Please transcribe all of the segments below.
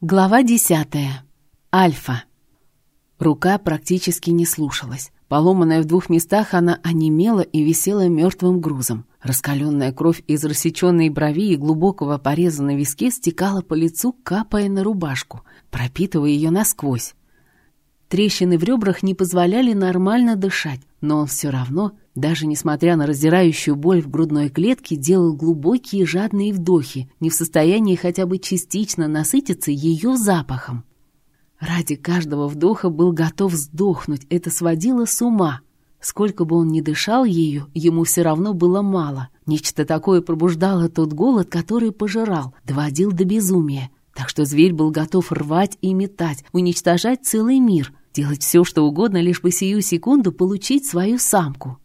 Глава десятая. Альфа. Рука практически не слушалась. Поломанная в двух местах, она онемела и висела мертвым грузом. Раскаленная кровь из рассеченной брови и глубокого пореза на виске стекала по лицу, капая на рубашку, пропитывая ее насквозь. Трещины в ребрах не позволяли нормально дышать, но он все равно, даже несмотря на раздирающую боль в грудной клетке, делал глубокие жадные вдохи, не в состоянии хотя бы частично насытиться ее запахом. Ради каждого вдоха был готов сдохнуть, это сводило с ума. Сколько бы он ни дышал ею, ему все равно было мало. Нечто такое пробуждало тот голод, который пожирал, доводил до безумия. Так что зверь был готов рвать и метать, уничтожать целый мир, делать все, что угодно, лишь бы сию секунду получить свою самку.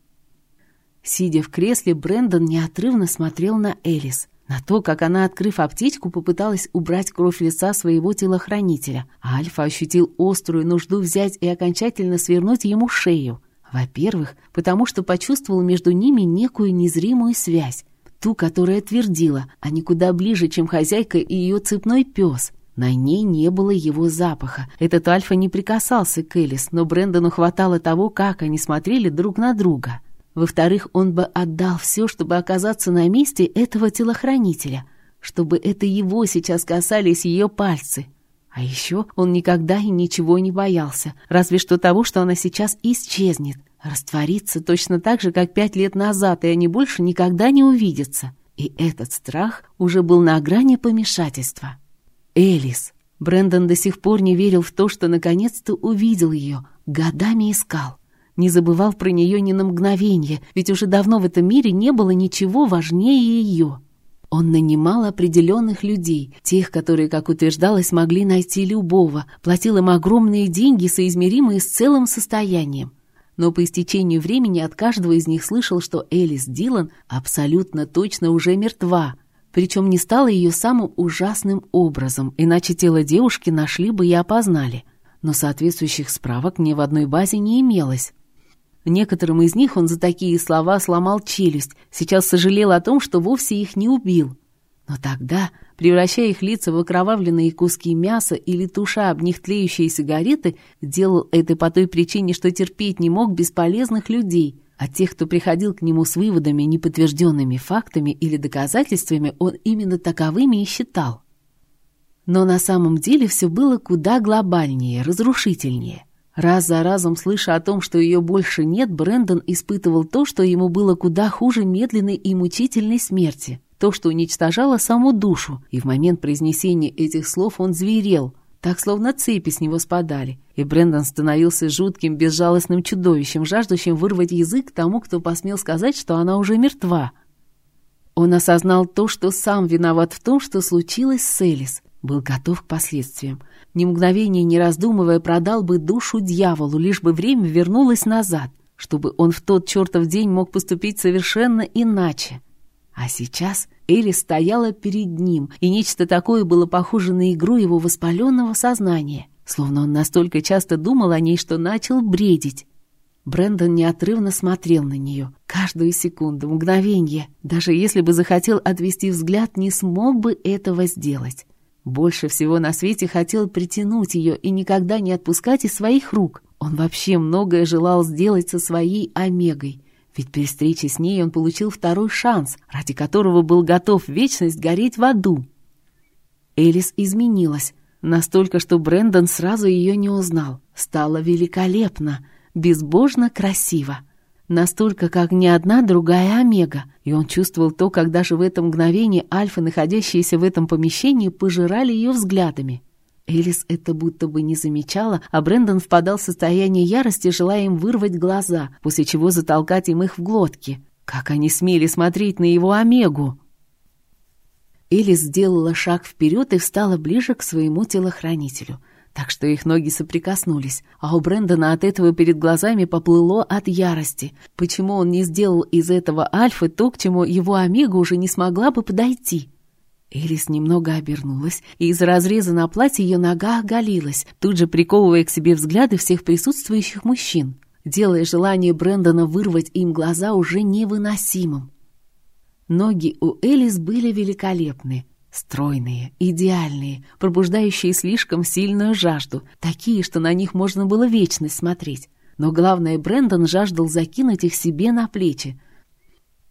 Сидя в кресле, Брэндон неотрывно смотрел на Элис, на то, как она, открыв аптечку, попыталась убрать кровь лица своего телохранителя, а Альфа ощутил острую нужду взять и окончательно свернуть ему шею. Во-первых, потому что почувствовал между ними некую незримую связь, ту, которая твердила, а не куда ближе, чем хозяйка и ее цепной пес — на ней не было его запаха. Этот Альфа не прикасался к Элис, но Брэндону хватало того, как они смотрели друг на друга. Во-вторых, он бы отдал все, чтобы оказаться на месте этого телохранителя, чтобы это его сейчас касались ее пальцы. А еще он никогда и ничего не боялся, разве что того, что она сейчас исчезнет, растворится точно так же, как пять лет назад, и они больше никогда не увидятся. И этот страх уже был на грани помешательства. Элис. Брендон до сих пор не верил в то, что наконец-то увидел ее, годами искал. Не забывал про нее ни на мгновение, ведь уже давно в этом мире не было ничего важнее ее. Он нанимал определенных людей, тех, которые, как утверждалось, могли найти любого, платил им огромные деньги, соизмеримые с целым состоянием. Но по истечению времени от каждого из них слышал, что Элис Дилан абсолютно точно уже мертва, причем не стала ее самым ужасным образом, иначе тело девушки нашли бы и опознали. Но соответствующих справок ни в одной базе не имелось. Некоторым из них он за такие слова сломал челюсть, сейчас сожалел о том, что вовсе их не убил. Но тогда, превращая их лица в окровавленные куски мяса или туша об них тлеющие сигареты, делал это по той причине, что терпеть не мог бесполезных людей, а тех, кто приходил к нему с выводами, неподтвержденными фактами или доказательствами, он именно таковыми и считал. Но на самом деле все было куда глобальнее, разрушительнее. Раз за разом, слыша о том, что ее больше нет, Брэндон испытывал то, что ему было куда хуже медленной и мучительной смерти, то, что уничтожало саму душу, и в момент произнесения этих слов он зверел – так словно цепи с него спадали, и Брендон становился жутким, безжалостным чудовищем, жаждущим вырвать язык тому, кто посмел сказать, что она уже мертва. Он осознал то, что сам виноват в том, что случилось с Элис, был готов к последствиям. Ни мгновения не раздумывая, продал бы душу дьяволу, лишь бы время вернулось назад, чтобы он в тот чертов день мог поступить совершенно иначе. А сейчас Элли стояла перед ним, и нечто такое было похоже на игру его воспаленного сознания, словно он настолько часто думал о ней, что начал бредить. Брэндон неотрывно смотрел на нее. Каждую секунду, мгновенье. Даже если бы захотел отвести взгляд, не смог бы этого сделать. Больше всего на свете хотел притянуть ее и никогда не отпускать из своих рук. Он вообще многое желал сделать со своей Омегой. Ведь при встрече с ней он получил второй шанс, ради которого был готов вечность гореть в аду. Элис изменилась, настолько, что Брэндон сразу ее не узнал. Стала великолепна, безбожно красиво. Настолько, как ни одна другая Омега. И он чувствовал то, когда же в это мгновение альфы, находящиеся в этом помещении, пожирали ее взглядами. Элис это будто бы не замечала, а Брэндон впадал в состояние ярости, желая им вырвать глаза, после чего затолкать им их в глотки. Как они смели смотреть на его Омегу? Элис сделала шаг вперед и встала ближе к своему телохранителю, так что их ноги соприкоснулись, а у Брэндона от этого перед глазами поплыло от ярости. Почему он не сделал из этого Альфы то, к чему его Омега уже не смогла бы подойти? Элис немного обернулась, и из разреза на платье ее нога оголилась, тут же приковывая к себе взгляды всех присутствующих мужчин, делая желание Брэндона вырвать им глаза уже невыносимым. Ноги у Элис были великолепны, Стройные, идеальные, пробуждающие слишком сильную жажду, такие, что на них можно было вечность смотреть. Но главное, Брэндон жаждал закинуть их себе на плечи.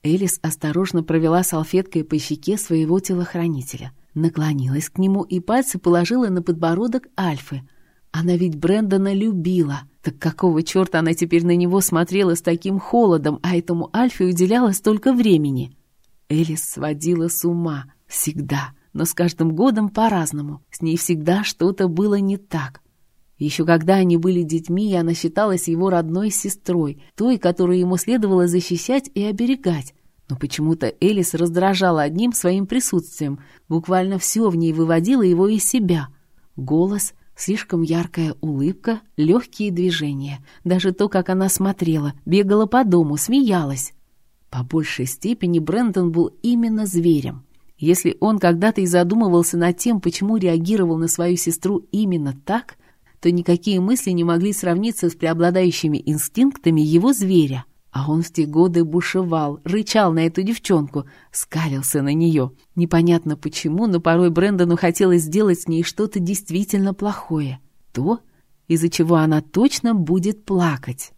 Элис осторожно провела салфеткой по щеке своего телохранителя, наклонилась к нему и пальцы положила на подбородок Альфы. Она ведь Брэндона любила. Так какого черта она теперь на него смотрела с таким холодом, а этому Альфе уделяла столько времени? Элис сводила с ума. Всегда. Но с каждым годом по-разному. С ней всегда что-то было не так. Еще когда они были детьми, она считалась его родной сестрой, той, которую ему следовало защищать и оберегать. Но почему-то Элис раздражала одним своим присутствием, буквально все в ней выводило его из себя. Голос, слишком яркая улыбка, легкие движения, даже то, как она смотрела, бегала по дому, смеялась. По большей степени Брэндон был именно зверем. Если он когда-то и задумывался над тем, почему реагировал на свою сестру именно так, то никакие мысли не могли сравниться с преобладающими инстинктами его зверя. А он в те годы бушевал, рычал на эту девчонку, скалился на нее. Непонятно почему, но порой Брэндону хотелось сделать с ней что-то действительно плохое. То, из-за чего она точно будет плакать.